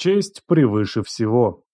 Честь превыше всего.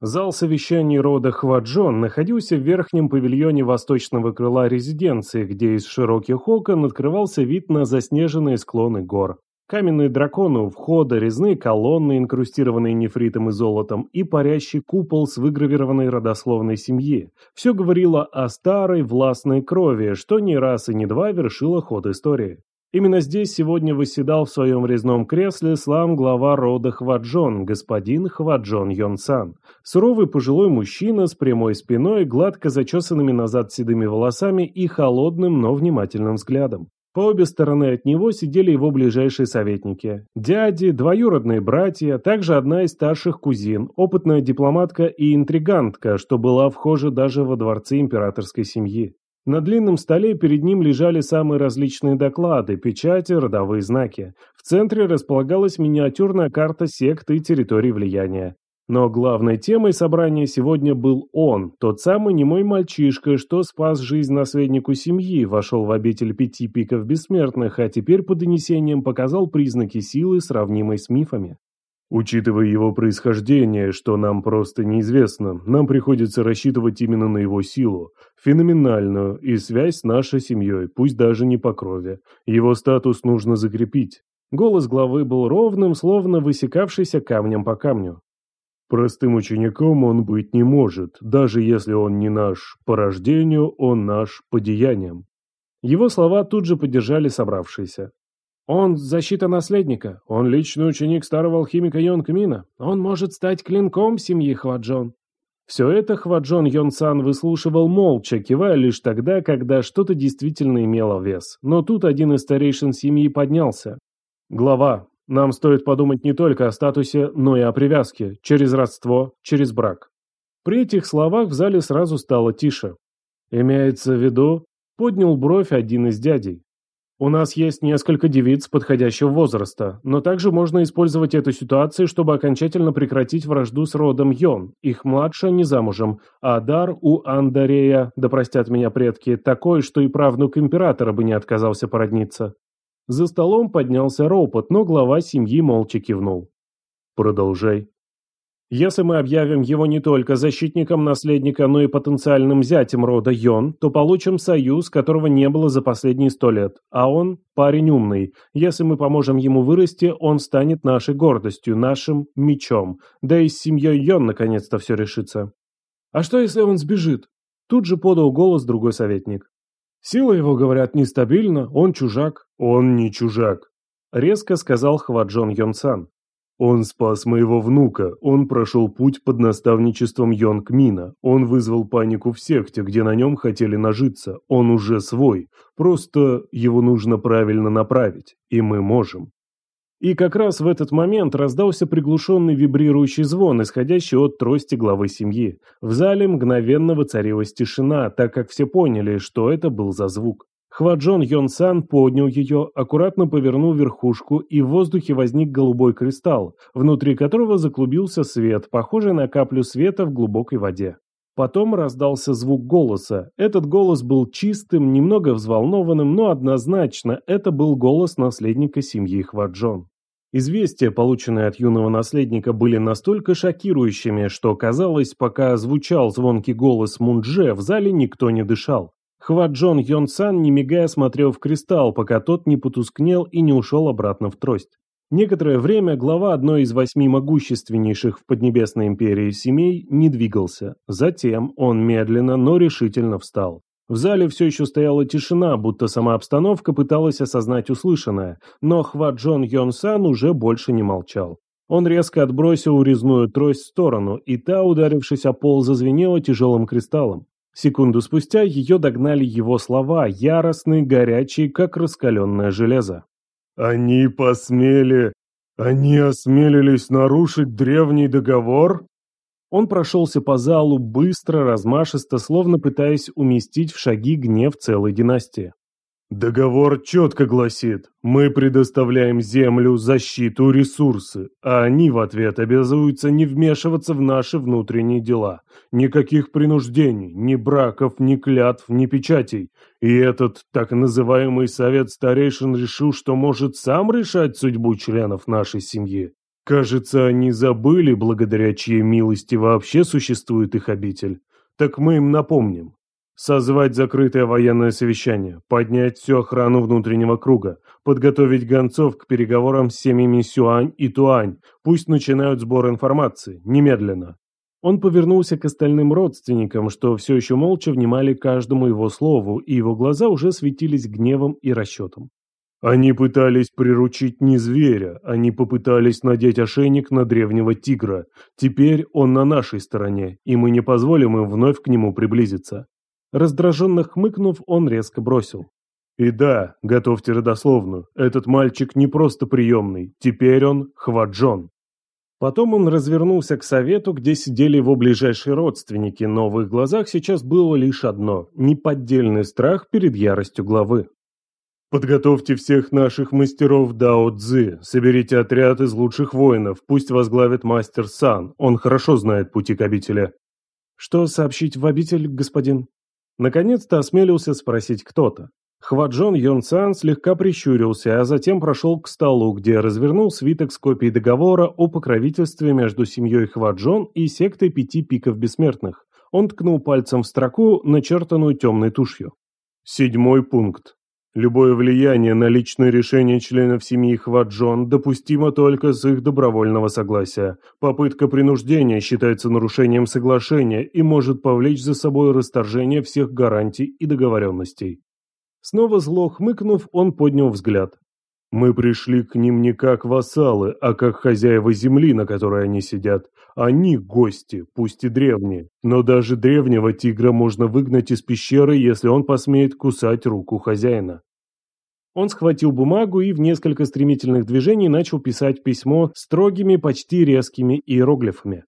Зал совещаний рода Хваджон находился в верхнем павильоне восточного крыла резиденции, где из широких окон открывался вид на заснеженные склоны гор. Каменные драконы у входа, резные колонны, инкрустированные нефритом и золотом, и парящий купол с выгравированной родословной семьи. Все говорило о старой властной крови, что не раз и не два вершило ход истории. Именно здесь сегодня восседал в своем резном кресле слам глава рода Хваджон, господин Хваджон Йонсан. Суровый пожилой мужчина с прямой спиной, гладко зачесанными назад седыми волосами и холодным, но внимательным взглядом. По обе стороны от него сидели его ближайшие советники. Дяди, двоюродные братья, также одна из старших кузин, опытная дипломатка и интригантка, что была вхожа даже во дворце императорской семьи. На длинном столе перед ним лежали самые различные доклады, печати, родовые знаки. В центре располагалась миниатюрная карта секты и территорий влияния. Но главной темой собрания сегодня был он, тот самый немой мальчишка, что спас жизнь наследнику семьи, вошел в обитель пяти пиков бессмертных, а теперь по донесениям показал признаки силы, сравнимой с мифами. Учитывая его происхождение, что нам просто неизвестно, нам приходится рассчитывать именно на его силу, феноменальную, и связь с нашей семьей, пусть даже не по крови. Его статус нужно закрепить. Голос главы был ровным, словно высекавшийся камнем по камню. Простым учеником он быть не может, даже если он не наш по рождению, он наш по деяниям. Его слова тут же поддержали собравшиеся. Он – защита наследника, он личный ученик старого алхимика Йон Кмина, он может стать клинком семьи Хваджон. Все это Хваджон Йонсан выслушивал молча, кивая лишь тогда, когда что-то действительно имело вес. Но тут один из старейшин семьи поднялся. «Глава, нам стоит подумать не только о статусе, но и о привязке, через родство, через брак». При этих словах в зале сразу стало тише. «Имеется в виду?» – поднял бровь один из дядей. У нас есть несколько девиц подходящего возраста, но также можно использовать эту ситуацию, чтобы окончательно прекратить вражду с родом Йон. Их младшая не замужем, а дар у Андарея, да простят меня предки, такой, что и правнук императора бы не отказался породниться. За столом поднялся ропот, но глава семьи молча кивнул. «Продолжай», если мы объявим его не только защитником наследника, но и потенциальным зятем рода Йон, то получим союз, которого не было за последние сто лет. А он парень умный. Если мы поможем ему вырасти, он станет нашей гордостью, нашим мечом. Да и с семьей Йон наконец-то все решится. А что, если он сбежит? Тут же подал голос другой советник. Сила его, говорят, нестабильна, он чужак. Он не чужак. Резко сказал Хваджон Йонсан. Он спас моего внука, он прошел путь под наставничеством Йонг Мина, он вызвал панику в секте, где на нем хотели нажиться, он уже свой, просто его нужно правильно направить, и мы можем. И как раз в этот момент раздался приглушенный вибрирующий звон, исходящий от трости главы семьи. В зале мгновенно воцарилась тишина, так как все поняли, что это был за звук. Хваджон Йонсан поднял ее, аккуратно повернул верхушку, и в воздухе возник голубой кристалл, внутри которого заклубился свет, похожий на каплю света в глубокой воде. Потом раздался звук голоса. Этот голос был чистым, немного взволнованным, но однозначно это был голос наследника семьи Хваджон. Известия, полученные от юного наследника, были настолько шокирующими, что казалось, пока звучал звонкий голос Мундже, в зале никто не дышал. Хваджон Йонсан, не мигая, смотрел в кристалл, пока тот не потускнел и не ушел обратно в трость. Некоторое время глава одной из восьми могущественнейших в Поднебесной империи семей не двигался. Затем он медленно, но решительно встал. В зале все еще стояла тишина, будто сама обстановка пыталась осознать услышанное, но Хваджон Йонсан уже больше не молчал. Он резко отбросил урезную трость в сторону, и та, ударившись о пол, зазвенела тяжелым кристаллом. Секунду спустя ее догнали его слова, яростные, горячие, как раскаленное железо. «Они посмели... Они осмелились нарушить древний договор?» Он прошелся по залу быстро, размашисто, словно пытаясь уместить в шаги гнев целой династии. Договор четко гласит, мы предоставляем землю, защиту, ресурсы, а они в ответ обязуются не вмешиваться в наши внутренние дела. Никаких принуждений, ни браков, ни клятв, ни печатей. И этот так называемый совет старейшин решил, что может сам решать судьбу членов нашей семьи. Кажется, они забыли, благодаря чьей милости вообще существует их обитель. Так мы им напомним. Созвать закрытое военное совещание, поднять всю охрану внутреннего круга, подготовить гонцов к переговорам с семьями Сюань и Туань, пусть начинают сбор информации, немедленно. Он повернулся к остальным родственникам, что все еще молча внимали каждому его слову, и его глаза уже светились гневом и расчетом. Они пытались приручить не зверя, они попытались надеть ошейник на древнего тигра. Теперь он на нашей стороне, и мы не позволим им вновь к нему приблизиться. Раздраженно хмыкнув, он резко бросил. И да, готовьте родословную, этот мальчик не просто приемный, теперь он Хваджон. Потом он развернулся к совету, где сидели его ближайшие родственники, но в их глазах сейчас было лишь одно – неподдельный страх перед яростью главы. Подготовьте всех наших мастеров Дао Цзы, соберите отряд из лучших воинов, пусть возглавит мастер Сан, он хорошо знает пути к обители. Что сообщить в обитель, господин? Наконец-то осмелился спросить кто-то. Хваджон Йон Сан слегка прищурился, а затем прошел к столу, где развернул свиток с копией договора о покровительстве между семьей Хваджон и сектой пяти пиков бессмертных. Он ткнул пальцем в строку, начертанную темной тушью. Седьмой пункт. Любое влияние на личное решение членов семьи Хваджон допустимо только с их добровольного согласия. Попытка принуждения считается нарушением соглашения и может повлечь за собой расторжение всех гарантий и договоренностей. Снова зло хмыкнув, он поднял взгляд. Мы пришли к ним не как вассалы, а как хозяева земли, на которой они сидят. Они гости, пусть и древние. Но даже древнего тигра можно выгнать из пещеры, если он посмеет кусать руку хозяина. Он схватил бумагу и в несколько стремительных движений начал писать письмо строгими, почти резкими иероглифами.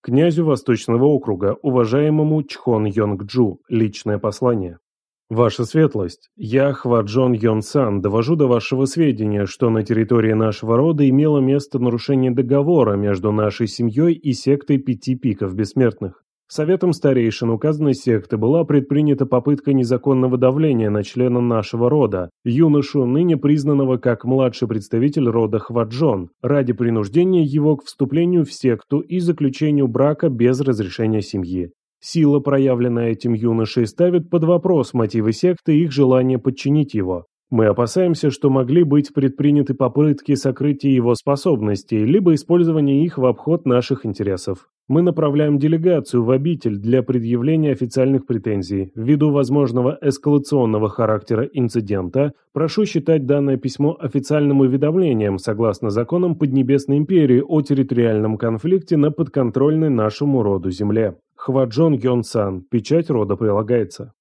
Князю Восточного округа, уважаемому Чхон Йонг-Джу, личное послание. «Ваша светлость, я Хваджон Йон Сан довожу до вашего сведения, что на территории нашего рода имело место нарушение договора между нашей семьей и сектой Пяти Пиков Бессмертных. Советом старейшин указанной секты была предпринята попытка незаконного давления на члена нашего рода, юношу, ныне признанного как младший представитель рода Хваджон, ради принуждения его к вступлению в секту и заключению брака без разрешения семьи. Сила, проявленная этим юношей, ставит под вопрос мотивы секты и их желание подчинить его. Мы опасаемся, что могли быть предприняты попытки сокрытия его способностей, либо использования их в обход наших интересов. Мы направляем делегацию в обитель для предъявления официальных претензий. Ввиду возможного эскалационного характера инцидента, прошу считать данное письмо официальным уведомлением согласно законам Поднебесной империи о территориальном конфликте на подконтрольной нашему роду земле. Хваджон Йонсан. Печать рода прилагается.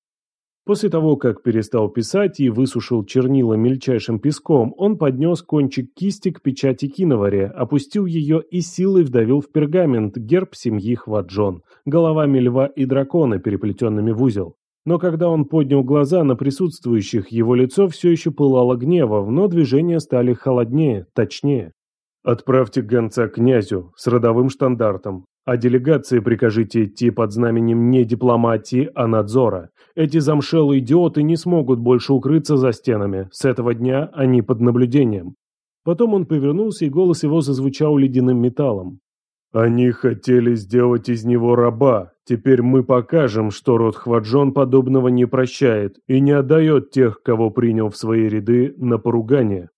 После того, как перестал писать и высушил чернила мельчайшим песком, он поднес кончик кисти к печати киноваре, опустил ее и силой вдавил в пергамент герб семьи Хваджон, головами льва и дракона, переплетенными в узел. Но когда он поднял глаза на присутствующих, его лицо все еще пылало гневом, но движения стали холоднее, точнее. «Отправьте гонца князю с родовым штандартом. А делегации прикажите идти под знаменем не дипломатии, а надзора. Эти замшелые идиоты не смогут больше укрыться за стенами. С этого дня они под наблюдением. Потом он повернулся, и голос его зазвучал ледяным металлом. «Они хотели сделать из него раба. Теперь мы покажем, что род Хваджон подобного не прощает и не отдает тех, кого принял в свои ряды, на поругание».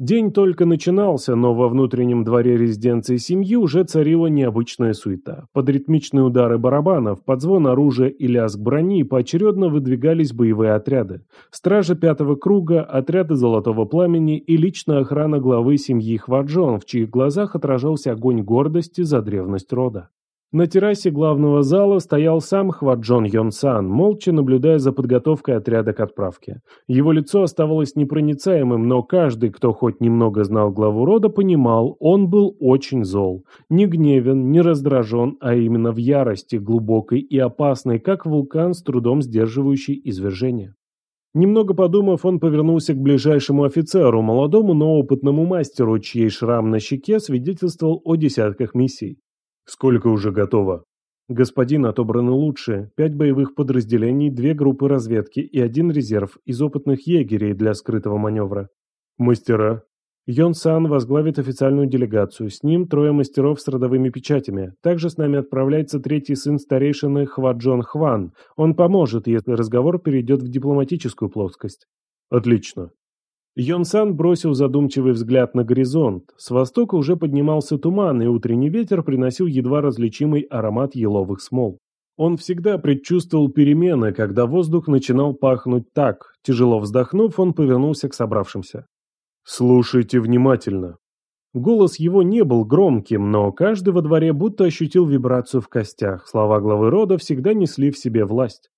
День только начинался, но во внутреннем дворе резиденции семьи уже царила необычная суета. Под ритмичные удары барабанов, под звон оружия и лязг брони поочередно выдвигались боевые отряды. Стражи пятого круга, отряды Золотого Пламени и личная охрана главы семьи Хваджон, в чьих глазах отражался огонь гордости за древность рода. На террасе главного зала стоял сам Хваджон Йонсан, молча наблюдая за подготовкой отряда к отправке. Его лицо оставалось непроницаемым, но каждый, кто хоть немного знал главу рода, понимал, он был очень зол. Не гневен, не раздражен, а именно в ярости, глубокой и опасной, как вулкан, с трудом сдерживающий извержение. Немного подумав, он повернулся к ближайшему офицеру, молодому, но опытному мастеру, чьей шрам на щеке свидетельствовал о десятках миссий. Сколько уже готово? Господин отобраны лучшие, пять боевых подразделений, две группы разведки и один резерв из опытных егерей для скрытого маневра. Мастера. Йон Сан возглавит официальную делегацию, с ним трое мастеров с родовыми печатями. Также с нами отправляется третий сын старейшины Хваджон Хван. Он поможет, если разговор перейдет в дипломатическую плоскость. Отлично. Йон Сан бросил задумчивый взгляд на горизонт. С востока уже поднимался туман, и утренний ветер приносил едва различимый аромат еловых смол. Он всегда предчувствовал перемены, когда воздух начинал пахнуть так. Тяжело вздохнув, он повернулся к собравшимся. «Слушайте внимательно». Голос его не был громким, но каждый во дворе будто ощутил вибрацию в костях. Слова главы рода всегда несли в себе власть.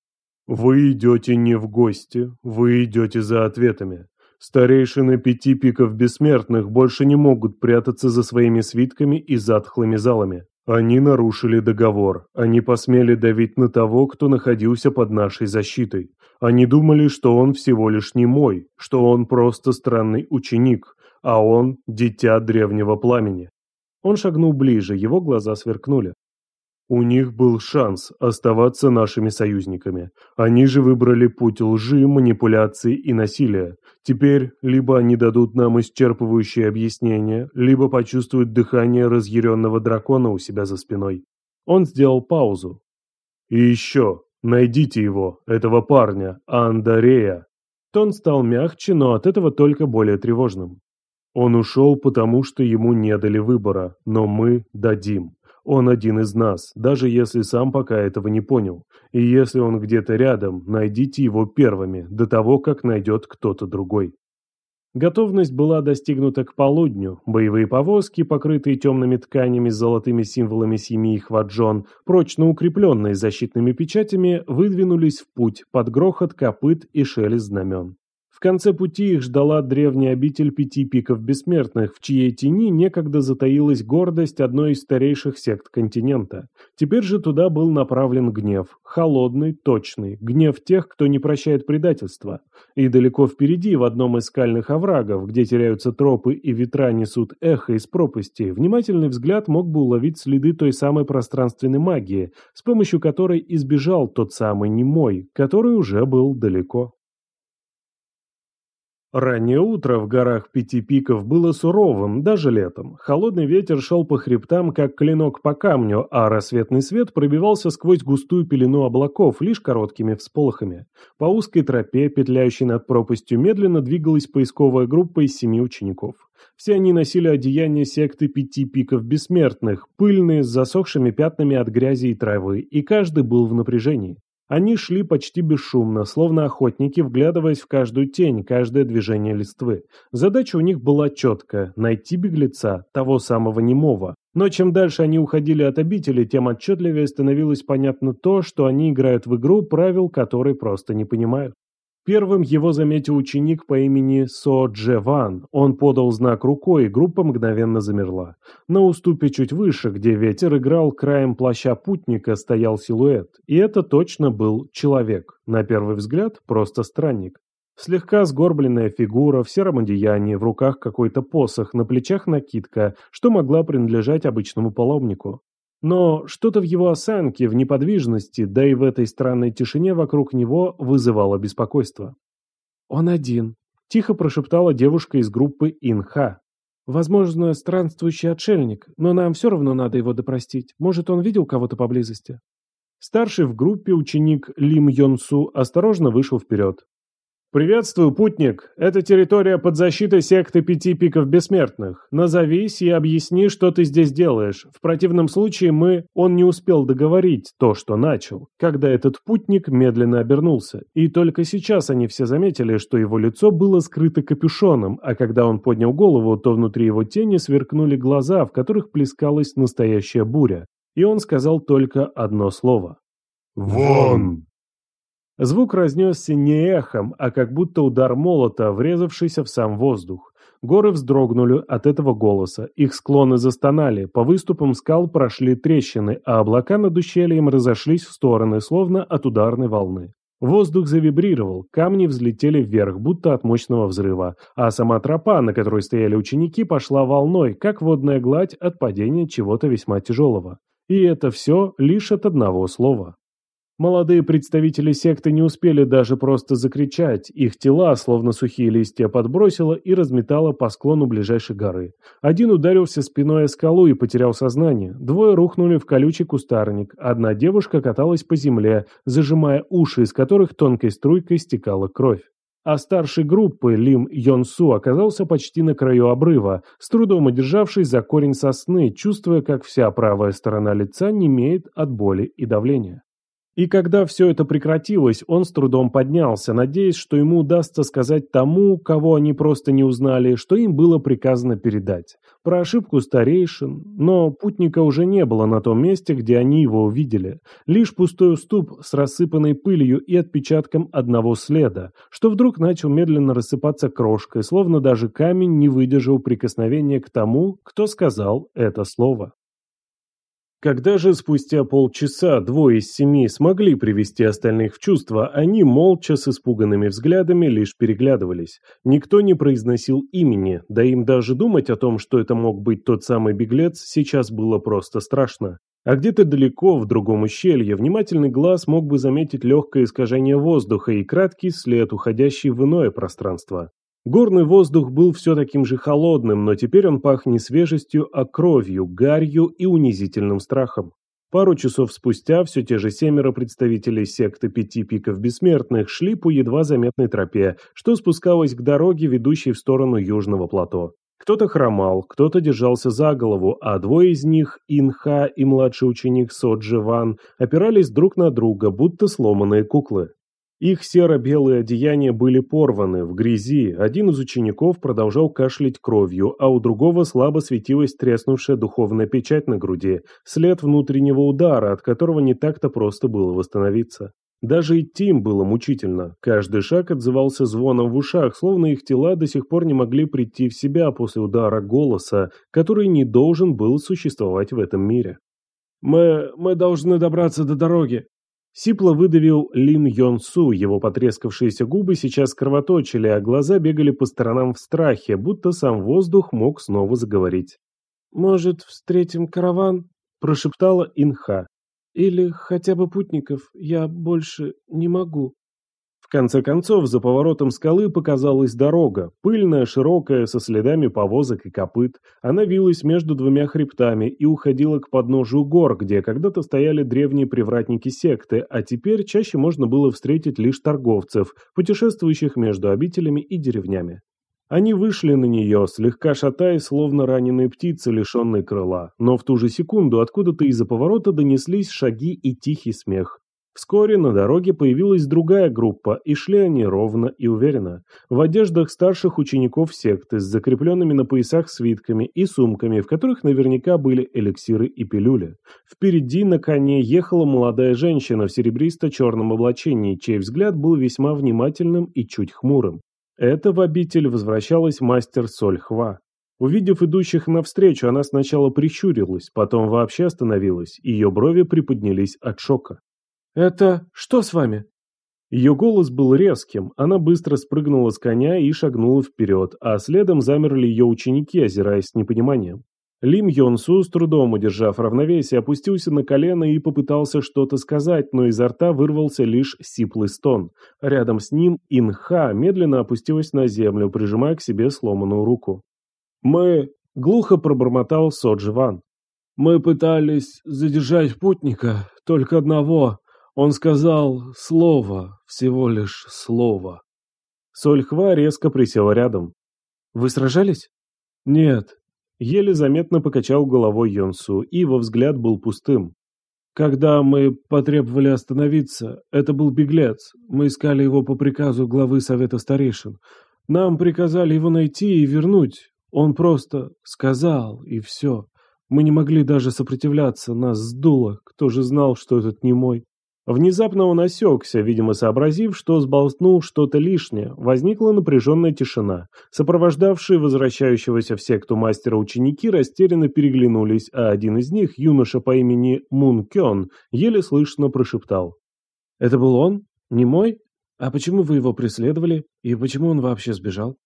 «Вы идете не в гости, вы идете за ответами. Старейшины пяти пиков бессмертных больше не могут прятаться за своими свитками и затхлыми залами. Они нарушили договор. Они посмели давить на того, кто находился под нашей защитой. Они думали, что он всего лишь не мой, что он просто странный ученик, а он – дитя древнего пламени. Он шагнул ближе, его глаза сверкнули. У них был шанс оставаться нашими союзниками. Они же выбрали путь лжи, манипуляции и насилия. Теперь либо они дадут нам исчерпывающее объяснение, либо почувствуют дыхание разъяренного дракона у себя за спиной. Он сделал паузу. И еще, найдите его, этого парня, Андарея. Тон стал мягче, но от этого только более тревожным. Он ушел, потому что ему не дали выбора, но мы дадим. Он один из нас, даже если сам пока этого не понял. И если он где-то рядом, найдите его первыми, до того, как найдет кто-то другой. Готовность была достигнута к полудню. Боевые повозки, покрытые темными тканями с золотыми символами семьи Хваджон, прочно укрепленные защитными печатями, выдвинулись в путь под грохот копыт и шелест знамен конце пути их ждала древняя обитель пяти пиков бессмертных, в чьей тени некогда затаилась гордость одной из старейших сект континента. Теперь же туда был направлен гнев. Холодный, точный. Гнев тех, кто не прощает предательства. И далеко впереди, в одном из скальных оврагов, где теряются тропы и ветра несут эхо из пропасти, внимательный взгляд мог бы уловить следы той самой пространственной магии, с помощью которой избежал тот самый немой, который уже был далеко. Раннее утро в горах Пяти Пиков было суровым, даже летом. Холодный ветер шел по хребтам, как клинок по камню, а рассветный свет пробивался сквозь густую пелену облаков лишь короткими всполохами. По узкой тропе, петляющей над пропастью, медленно двигалась поисковая группа из семи учеников. Все они носили одеяния секты Пяти Пиков Бессмертных, пыльные, с засохшими пятнами от грязи и травы, и каждый был в напряжении. Они шли почти бесшумно, словно охотники, вглядываясь в каждую тень, каждое движение листвы. Задача у них была четкая – найти беглеца, того самого немого. Но чем дальше они уходили от обители, тем отчетливее становилось понятно то, что они играют в игру, правил которой просто не понимают. Первым его заметил ученик по имени Со Дже Ван. Он подал знак рукой, и группа мгновенно замерла. На уступе чуть выше, где ветер играл краем плаща путника, стоял силуэт. И это точно был человек. На первый взгляд, просто странник. Слегка сгорбленная фигура, в сером одеянии, в руках какой-то посох, на плечах накидка, что могла принадлежать обычному паломнику. Но что-то в его осанке, в неподвижности, да и в этой странной тишине вокруг него вызывало беспокойство. «Он один», – тихо прошептала девушка из группы Инха. «Возможно, странствующий отшельник, но нам все равно надо его допростить. Может, он видел кого-то поблизости?» Старший в группе ученик Лим Йонсу осторожно вышел вперед. «Приветствую, путник. Это территория под защитой секты Пяти Пиков Бессмертных. Назовись и объясни, что ты здесь делаешь. В противном случае мы...» Он не успел договорить то, что начал, когда этот путник медленно обернулся. И только сейчас они все заметили, что его лицо было скрыто капюшоном, а когда он поднял голову, то внутри его тени сверкнули глаза, в которых плескалась настоящая буря. И он сказал только одно слово. «Вон!» Звук разнесся не эхом, а как будто удар молота, врезавшийся в сам воздух. Горы вздрогнули от этого голоса, их склоны застонали, по выступам скал прошли трещины, а облака над ущельем разошлись в стороны, словно от ударной волны. Воздух завибрировал, камни взлетели вверх, будто от мощного взрыва, а сама тропа, на которой стояли ученики, пошла волной, как водная гладь от падения чего-то весьма тяжелого. И это все лишь от одного слова. Молодые представители секты не успели даже просто закричать, их тела, словно сухие листья, подбросило и разметало по склону ближайшей горы. Один ударился спиной о скалу и потерял сознание, двое рухнули в колючий кустарник, одна девушка каталась по земле, зажимая уши, из которых тонкой струйкой стекала кровь. А старший группы Лим Йон Су оказался почти на краю обрыва, с трудом удержавшись за корень сосны, чувствуя, как вся правая сторона лица немеет от боли и давления. И когда все это прекратилось, он с трудом поднялся, надеясь, что ему удастся сказать тому, кого они просто не узнали, что им было приказано передать. Про ошибку старейшин, но путника уже не было на том месте, где они его увидели. Лишь пустой уступ с рассыпанной пылью и отпечатком одного следа, что вдруг начал медленно рассыпаться крошкой, словно даже камень не выдержал прикосновения к тому, кто сказал это слово. Когда же спустя полчаса двое из семи смогли привести остальных в чувство, они молча с испуганными взглядами лишь переглядывались. Никто не произносил имени, да им даже думать о том, что это мог быть тот самый беглец, сейчас было просто страшно. А где-то далеко, в другом ущелье, внимательный глаз мог бы заметить легкое искажение воздуха и краткий след, уходящий в иное пространство. Горный воздух был все таким же холодным, но теперь он пах не свежестью, а кровью, гарью и унизительным страхом. Пару часов спустя все те же семеро представителей секты Пяти Пиков Бессмертных шли по едва заметной тропе, что спускалась к дороге, ведущей в сторону Южного плато. Кто-то хромал, кто-то держался за голову, а двое из них, Инха и младший ученик Соджи Ван, опирались друг на друга, будто сломанные куклы. Их серо-белые одеяния были порваны, в грязи, один из учеников продолжал кашлять кровью, а у другого слабо светилась треснувшая духовная печать на груди, след внутреннего удара, от которого не так-то просто было восстановиться. Даже идти им было мучительно, каждый шаг отзывался звоном в ушах, словно их тела до сих пор не могли прийти в себя после удара голоса, который не должен был существовать в этом мире. «Мы... мы должны добраться до дороги», Сипло выдавил Лин Йон Су, его потрескавшиеся губы сейчас кровоточили, а глаза бегали по сторонам в страхе, будто сам воздух мог снова заговорить. «Может, встретим караван?» – прошептала Инха. «Или хотя бы путников, я больше не могу» конце концов, за поворотом скалы показалась дорога, пыльная, широкая, со следами повозок и копыт. Она вилась между двумя хребтами и уходила к подножию гор, где когда-то стояли древние привратники секты, а теперь чаще можно было встретить лишь торговцев, путешествующих между обителями и деревнями. Они вышли на нее, слегка шатаясь, словно раненые птицы, лишенные крыла. Но в ту же секунду откуда-то из-за поворота донеслись шаги и тихий смех. Вскоре на дороге появилась другая группа, и шли они ровно и уверенно, в одеждах старших учеников секты с закрепленными на поясах свитками и сумками, в которых наверняка были эликсиры и пилюли. Впереди на коне ехала молодая женщина в серебристо-черном облачении, чей взгляд был весьма внимательным и чуть хмурым. Это в обитель возвращалась мастер Сольхва. Увидев идущих навстречу, она сначала прищурилась, потом вообще остановилась, ее брови приподнялись от шока. «Это что с вами?» Ее голос был резким, она быстро спрыгнула с коня и шагнула вперед, а следом замерли ее ученики, озираясь с непониманием. Лим Йон Су, с трудом удержав равновесие, опустился на колено и попытался что-то сказать, но изо рта вырвался лишь сиплый стон. Рядом с ним Инха медленно опустилась на землю, прижимая к себе сломанную руку. «Мы...» — глухо пробормотал Содживан. «Мы пытались задержать путника, только одного, он сказал слово, всего лишь слово. Сольхва резко присела рядом. «Вы сражались?» «Нет». Еле заметно покачал головой Йонсу, и его взгляд был пустым. «Когда мы потребовали остановиться, это был беглец. Мы искали его по приказу главы Совета Старейшин. Нам приказали его найти и вернуть. Он просто сказал, и все. Мы не могли даже сопротивляться, нас сдуло. Кто же знал, что этот не мой?» Внезапно он осекся, видимо сообразив, что сболтнул что-то лишнее. Возникла напряженная тишина. Сопровождавшие возвращающегося в секту мастера ученики растерянно переглянулись, а один из них, юноша по имени Мун Кён, еле слышно прошептал. «Это был он? Не мой? А почему вы его преследовали? И почему он вообще сбежал?»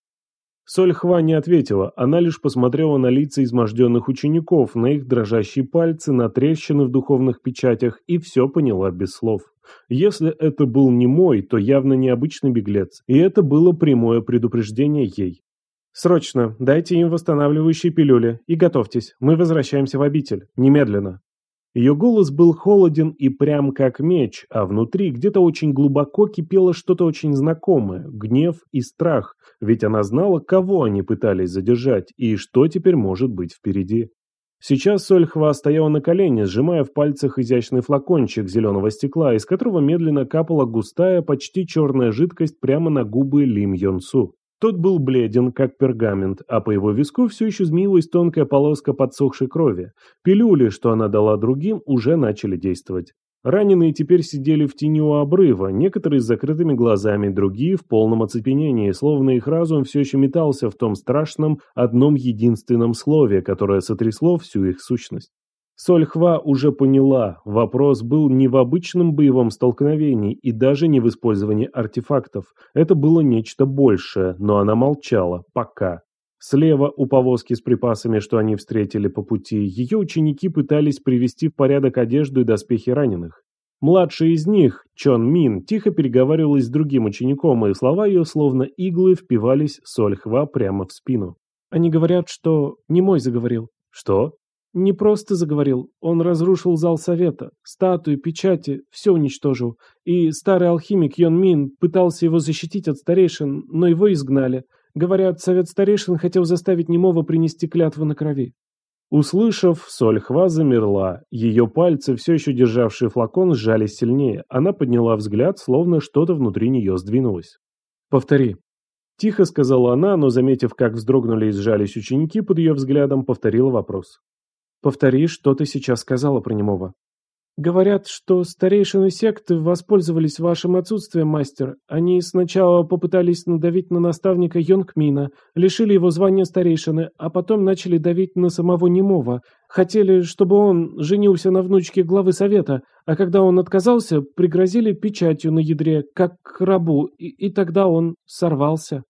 Сольхва не ответила, она лишь посмотрела на лица изможденных учеников, на их дрожащие пальцы, на трещины в духовных печатях и все поняла без слов. Если это был не мой, то явно необычный беглец, и это было прямое предупреждение ей. «Срочно, дайте им восстанавливающие пилюли и готовьтесь, мы возвращаемся в обитель, немедленно». Ее голос был холоден и прям как меч, а внутри где-то очень глубоко кипело что-то очень знакомое – гнев и страх, ведь она знала, кого они пытались задержать и что теперь может быть впереди. Сейчас Сольхва стояла на колене, сжимая в пальцах изящный флакончик зеленого стекла, из которого медленно капала густая, почти черная жидкость прямо на губы Лим Йонсу. Тот был бледен, как пергамент, а по его виску все еще змеилась тонкая полоска подсохшей крови. Пилюли, что она дала другим, уже начали действовать. Раненые теперь сидели в тени у обрыва, некоторые с закрытыми глазами, другие в полном оцепенении, словно их разум все еще метался в том страшном одном единственном слове, которое сотрясло всю их сущность. Сольхва уже поняла, вопрос был не в обычном боевом столкновении и даже не в использовании артефактов. Это было нечто большее, но она молчала, пока. Слева у повозки с припасами, что они встретили по пути, ее ученики пытались привести в порядок одежду и доспехи раненых. Младший из них, Чон Мин, тихо переговаривалась с другим учеником, и слова ее, словно иглы, впивались Сольхва прямо в спину. «Они говорят, что не мой заговорил». «Что?» Не просто заговорил, он разрушил зал совета, статуи, печати, все уничтожил. И старый алхимик Йон Мин пытался его защитить от старейшин, но его изгнали. Говорят, совет старейшин хотел заставить немого принести клятву на крови. Услышав, Сольхва замерла. Ее пальцы, все еще державшие флакон, сжались сильнее. Она подняла взгляд, словно что-то внутри нее сдвинулось. «Повтори». Тихо сказала она, но, заметив, как вздрогнули и сжались ученики под ее взглядом, повторила вопрос. Повтори, что ты сейчас сказала про немого. Говорят, что старейшины секты воспользовались вашим отсутствием, мастер. Они сначала попытались надавить на наставника Йонгмина, лишили его звания старейшины, а потом начали давить на самого немого. Хотели, чтобы он женился на внучке главы совета, а когда он отказался, пригрозили печатью на ядре, как рабу, и, и тогда он сорвался.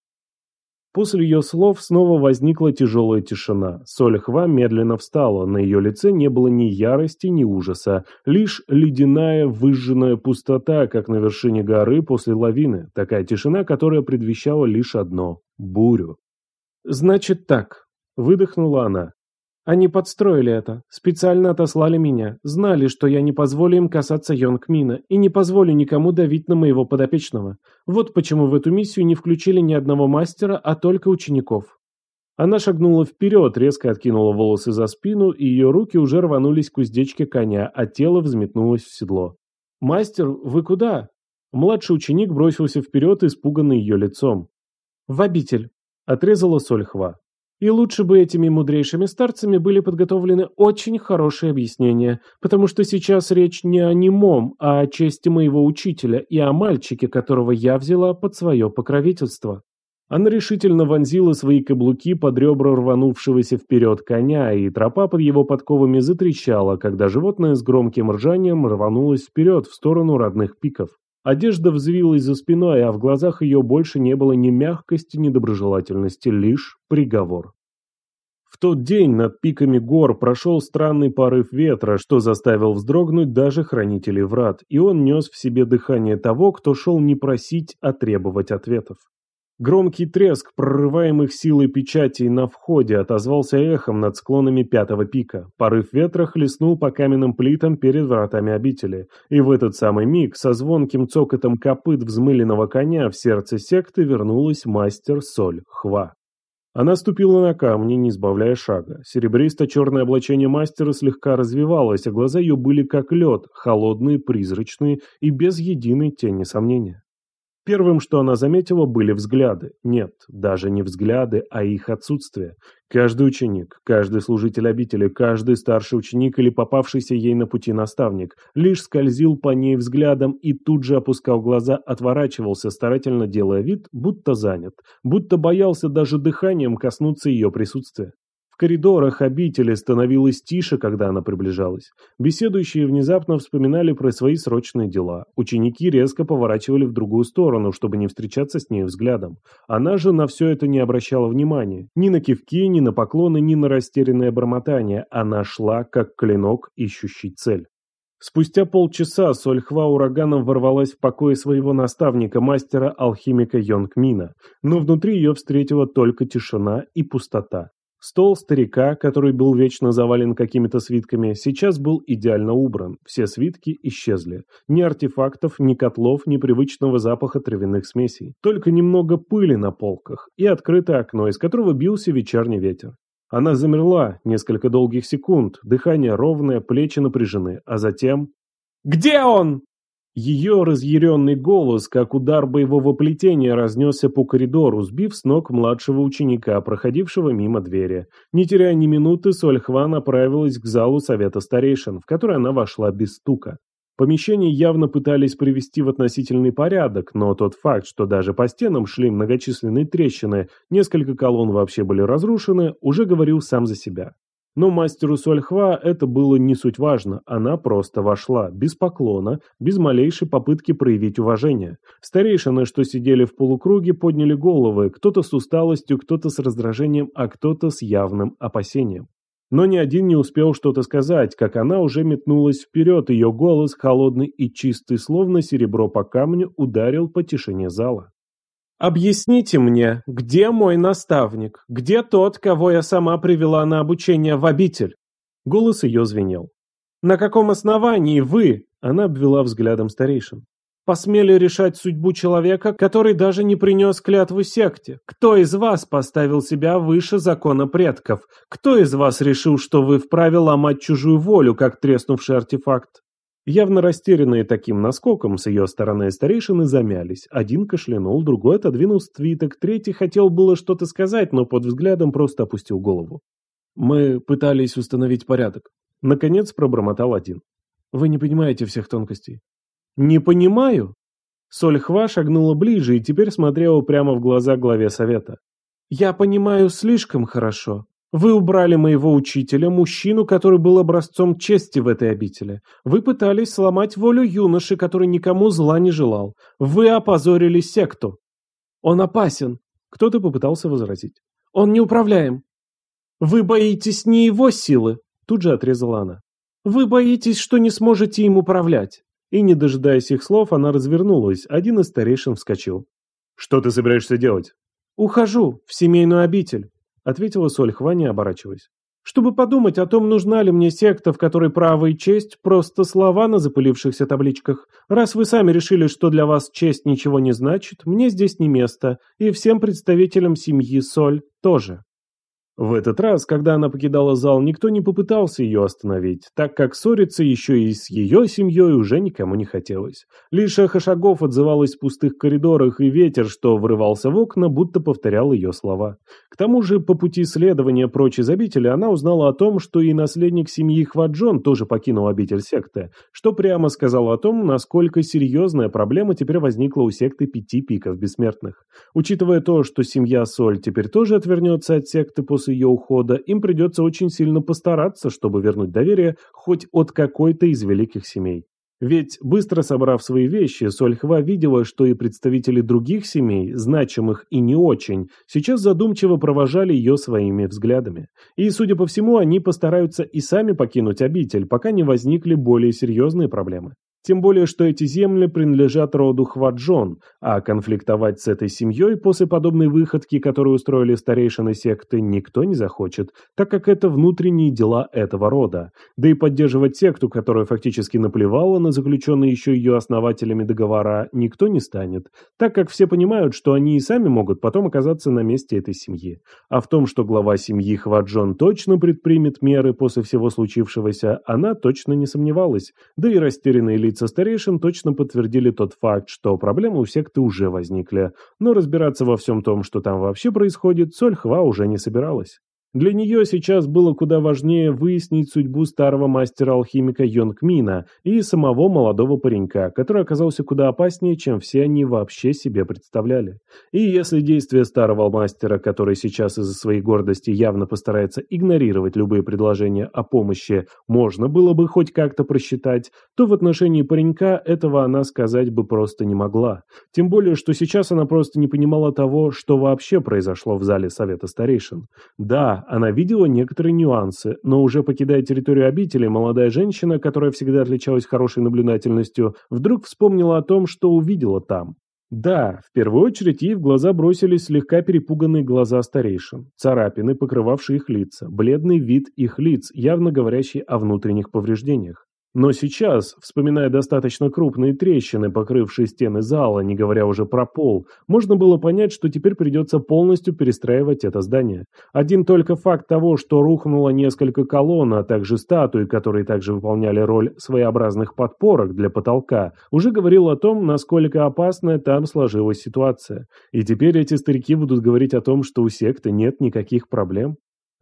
После ее слов снова возникла тяжелая тишина. Сольхва медленно встала, на ее лице не было ни ярости, ни ужаса, лишь ледяная выжженная пустота, как на вершине горы после лавины, такая тишина, которая предвещала лишь одно – бурю. «Значит так», – выдохнула она. Они подстроили это, специально отослали меня, знали, что я не позволю им касаться Йонгмина и не позволю никому давить на моего подопечного. Вот почему в эту миссию не включили ни одного мастера, а только учеников. Она шагнула вперед, резко откинула волосы за спину, и ее руки уже рванулись к уздечке коня, а тело взметнулось в седло. «Мастер, вы куда?» Младший ученик бросился вперед, испуганный ее лицом. «В обитель», — отрезала Сольхва. И лучше бы этими мудрейшими старцами были подготовлены очень хорошие объяснения, потому что сейчас речь не о немом, а о чести моего учителя и о мальчике, которого я взяла под свое покровительство. Она решительно вонзила свои каблуки под ребра рванувшегося вперед коня, и тропа под его подковами затрещала, когда животное с громким ржанием рванулось вперед в сторону родных пиков. Одежда взвилась за спиной, а в глазах ее больше не было ни мягкости, ни доброжелательности, лишь приговор. В тот день над пиками гор прошел странный порыв ветра, что заставил вздрогнуть даже хранителей врат, и он нес в себе дыхание того, кто шел не просить, а требовать ответов. Громкий треск прорываемых силой печатей на входе отозвался эхом над склонами пятого пика. Порыв ветра хлестнул по каменным плитам перед вратами обители. И в этот самый миг со звонким цокотом копыт взмыленного коня в сердце секты вернулась мастер Соль Хва. Она ступила на камни, не сбавляя шага. Серебристо-черное облачение мастера слегка развивалось, а глаза ее были как лед, холодные, призрачные и без единой тени сомнения. Первым, что она заметила, были взгляды. Нет, даже не взгляды, а их отсутствие. Каждый ученик, каждый служитель обители, каждый старший ученик или попавшийся ей на пути наставник лишь скользил по ней взглядом и тут же опускал глаза, отворачивался, старательно делая вид, будто занят, будто боялся даже дыханием коснуться ее присутствия В коридорах обители становилось тише, когда она приближалась. Беседующие внезапно вспоминали про свои срочные дела. Ученики резко поворачивали в другую сторону, чтобы не встречаться с ней взглядом. Она же на все это не обращала внимания. Ни на кивки, ни на поклоны, ни на растерянное бормотание. Она шла, как клинок, ищущий цель. Спустя полчаса Сольхва ураганом ворвалась в покои своего наставника, мастера-алхимика Йонгмина, но внутри ее встретила только тишина и пустота. Стол старика, который был вечно завален какими-то свитками, сейчас был идеально убран. Все свитки исчезли. Ни артефактов, ни котлов, ни привычного запаха травяных смесей. Только немного пыли на полках и открытое окно, из которого бился вечерний ветер. Она замерла несколько долгих секунд, дыхание ровное, плечи напряжены, а затем... «Где он?» Ее разъяренный голос, как удар боевого плетения, разнесся по коридору, сбив с ног младшего ученика, проходившего мимо двери. Не теряя ни минуты, Сольхва направилась к залу Совета Старейшин, в который она вошла без стука. Помещение явно пытались привести в относительный порядок, но тот факт, что даже по стенам шли многочисленные трещины, несколько колонн вообще были разрушены, уже говорил сам за себя. Но мастеру Сольхва это было не суть важно, она просто вошла, без поклона, без малейшей попытки проявить уважение. Старейшины, что сидели в полукруге, подняли головы, кто-то с усталостью, кто-то с раздражением, а кто-то с явным опасением. Но ни один не успел что-то сказать, как она уже метнулась вперед, ее голос, холодный и чистый, словно серебро по камню, ударил по тишине зала. «Объясните мне, где мой наставник? Где тот, кого я сама привела на обучение в обитель?» Голос ее звенел. «На каком основании вы?» Она обвела взглядом старейшин посмели решать судьбу человека, который даже не принес клятву секте? Кто из вас поставил себя выше закона предков? Кто из вас решил, что вы вправе ломать чужую волю, как треснувший артефакт? Явно растерянные таким наскоком с ее стороны старейшины замялись. Один кашлянул, другой отодвинул свиток, третий хотел было что-то сказать, но под взглядом просто опустил голову. «Мы пытались установить порядок». Наконец пробормотал один. «Вы не понимаете всех тонкостей. «Не понимаю». Сольхва шагнула ближе и теперь смотрела прямо в глаза главе совета. «Я понимаю слишком хорошо. Вы убрали моего учителя, мужчину, который был образцом чести в этой обители. Вы пытались сломать волю юноши, который никому зла не желал. Вы опозорили секту. Он опасен. Кто-то попытался возразить. Он неуправляем. Вы боитесь не его силы, тут же отрезала она. Вы боитесь, что не сможете им управлять. И, не дожидаясь их слов, она развернулась, один из старейшин вскочил. «Что ты собираешься делать?» «Ухожу, в семейную обитель», — ответила Сольхва, не оборачиваясь. «Чтобы подумать о том, нужна ли мне секта, в которой право и честь — просто слова на запылившихся табличках. Раз вы сами решили, что для вас честь ничего не значит, мне здесь не место, и всем представителям семьи Соль тоже». В этот раз, когда она покидала зал, никто не попытался ее остановить, так как ссориться еще и с ее семьей уже никому не хотелось. Лишь эхо шагов отзывалось в пустых коридорах, и ветер, что врывался в окна, будто повторял ее слова. К тому же, по пути следования прочь из обители, она узнала о том, что и наследник семьи Хваджон тоже покинул обитель секты, что прямо сказал о том, насколько серьезная проблема теперь возникла у секты Пяти Пиков Бессмертных. Учитывая то, что семья Соль теперь тоже отвернется от секты после после ее ухода, им придется очень сильно постараться, чтобы вернуть доверие хоть от какой-то из великих семей. Ведь, быстро собрав свои вещи, Сольхва видела, что и представители других семей, значимых и не очень, сейчас задумчиво провожали ее своими взглядами. И, судя по всему, они постараются и сами покинуть обитель, пока не возникли более серьезные проблемы. Тем более, что эти земли принадлежат роду Хваджон, а конфликтовать с этой семьей после подобной выходки, которую устроили старейшины секты, никто не захочет, так как это внутренние дела этого рода. Да и поддерживать секту, которая фактически наплевала на заключенные еще ее основателями договора, никто не станет, так как все понимают, что они и сами могут потом оказаться на месте этой семьи. А в том, что глава семьи Хваджон точно предпримет меры после всего случившегося, она точно не сомневалась, да и растерянные лица лица старейшин точно подтвердили тот факт, что проблемы у секты уже возникли, но разбираться во всем том, что там вообще происходит, Соль Хва уже не собиралась. Для нее сейчас было куда важнее выяснить судьбу старого мастера-алхимика Йонг Мина и самого молодого паренька, который оказался куда опаснее, чем все они вообще себе представляли. И если действия старого мастера, который сейчас из-за своей гордости явно постарается игнорировать любые предложения о помощи, можно было бы хоть как-то просчитать, то в отношении паренька этого она сказать бы просто не могла. Тем более, что сейчас она просто не понимала того, что вообще произошло в зале Совета Старейшин. Да, она видела некоторые нюансы, но уже покидая территорию обители, молодая женщина, которая всегда отличалась хорошей наблюдательностью, вдруг вспомнила о том, что увидела там. Да, в первую очередь ей в глаза бросились слегка перепуганные глаза старейшин, царапины, покрывавшие их лица, бледный вид их лиц, явно говорящий о внутренних повреждениях. Но сейчас, вспоминая достаточно крупные трещины, покрывшие стены зала, не говоря уже про пол, можно было понять, что теперь придется полностью перестраивать это здание. Один только факт того, что рухнуло несколько колонн, а также статуи, которые также выполняли роль своеобразных подпорок для потолка, уже говорил о том, насколько опасная там сложилась ситуация. И теперь эти старики будут говорить о том, что у секты нет никаких проблем.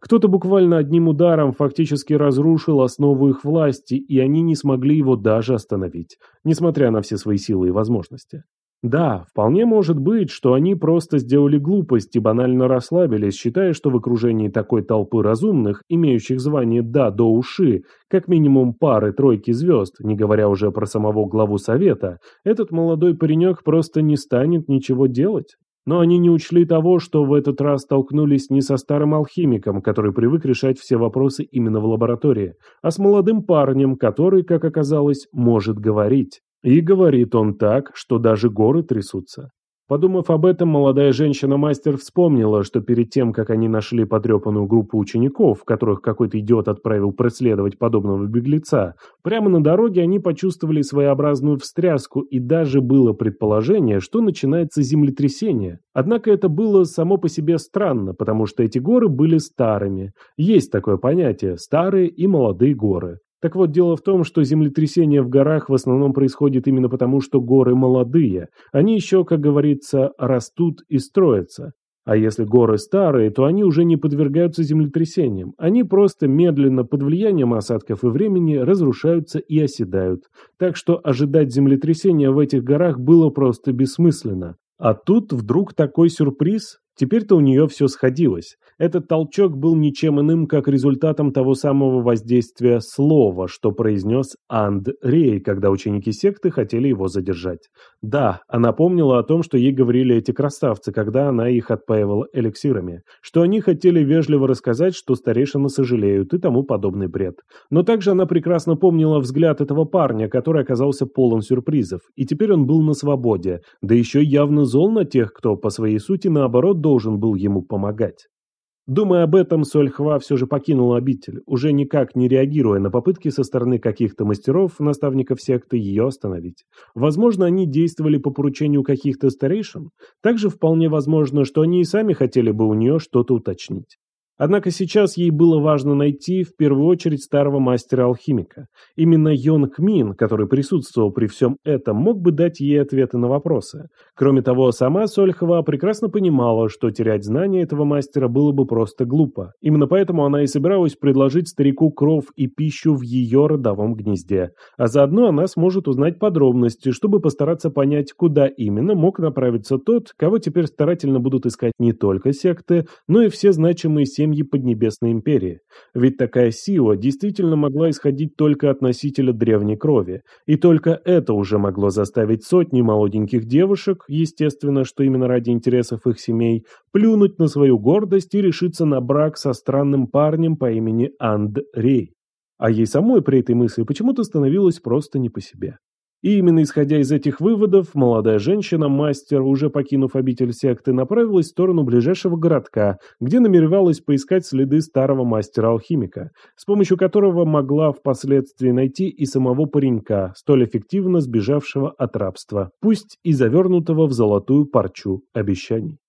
Кто-то буквально одним ударом фактически разрушил основу их власти, и они не смогли его даже остановить, несмотря на все свои силы и возможности. Да, вполне может быть, что они просто сделали глупость и банально расслабились, считая, что в окружении такой толпы разумных, имеющих звание «да» до уши, как минимум пары-тройки звезд, не говоря уже про самого главу совета, этот молодой паренек просто не станет ничего делать. Но они не учли того, что в этот раз столкнулись не со старым алхимиком, который привык решать все вопросы именно в лаборатории, а с молодым парнем, который, как оказалось, может говорить. И говорит он так, что даже горы трясутся. Подумав об этом, молодая женщина-мастер вспомнила, что перед тем, как они нашли потрепанную группу учеников, которых какой-то идиот отправил преследовать подобного беглеца, прямо на дороге они почувствовали своеобразную встряску, и даже было предположение, что начинается землетрясение. Однако это было само по себе странно, потому что эти горы были старыми. Есть такое понятие – старые и молодые горы. Так вот, дело в том, что землетрясение в горах в основном происходит именно потому, что горы молодые. Они еще, как говорится, растут и строятся. А если горы старые, то они уже не подвергаются землетрясениям. Они просто медленно, под влиянием осадков и времени, разрушаются и оседают. Так что ожидать землетрясения в этих горах было просто бессмысленно. А тут вдруг такой сюрприз, Теперь-то у нее все сходилось. Этот толчок был ничем иным, как результатом того самого воздействия слова, что произнес Андрей, когда ученики секты хотели его задержать. Да, она помнила о том, что ей говорили эти красавцы, когда она их отпаивала эликсирами, что они хотели вежливо рассказать, что старейшины сожалеют и тому подобный бред. Но также она прекрасно помнила взгляд этого парня, который оказался полон сюрпризов, и теперь он был на свободе, да еще явно зол на тех, кто по своей сути наоборот должен был ему помогать. Думая об этом, Сольхва все же покинула обитель, уже никак не реагируя на попытки со стороны каких-то мастеров, наставников секты, ее остановить. Возможно, они действовали по поручению каких-то старейшин. Также вполне возможно, что они и сами хотели бы у нее что-то уточнить. Однако сейчас ей было важно найти в первую очередь старого мастера-алхимика. Именно Йонг Мин, который присутствовал при всем этом, мог бы дать ей ответы на вопросы. Кроме того, сама Сольхова прекрасно понимала, что терять знания этого мастера было бы просто глупо. Именно поэтому она и собиралась предложить старику кров и пищу в ее родовом гнезде. А заодно она сможет узнать подробности, чтобы постараться понять, куда именно мог направиться тот, кого теперь старательно будут искать не только секты, но и все значимые семьи семьи Поднебесной империи. Ведь такая сила действительно могла исходить только от носителя древней крови, и только это уже могло заставить сотни молоденьких девушек, естественно, что именно ради интересов их семей, плюнуть на свою гордость и решиться на брак со странным парнем по имени Андрей. А ей самой при этой мысли почему-то становилось просто не по себе. И именно исходя из этих выводов, молодая женщина-мастер, уже покинув обитель секты, направилась в сторону ближайшего городка, где намеревалась поискать следы старого мастера-алхимика, с помощью которого могла впоследствии найти и самого паренька, столь эффективно сбежавшего от рабства, пусть и завернутого в золотую парчу обещаний.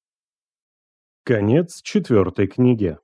Конец четвертой книги.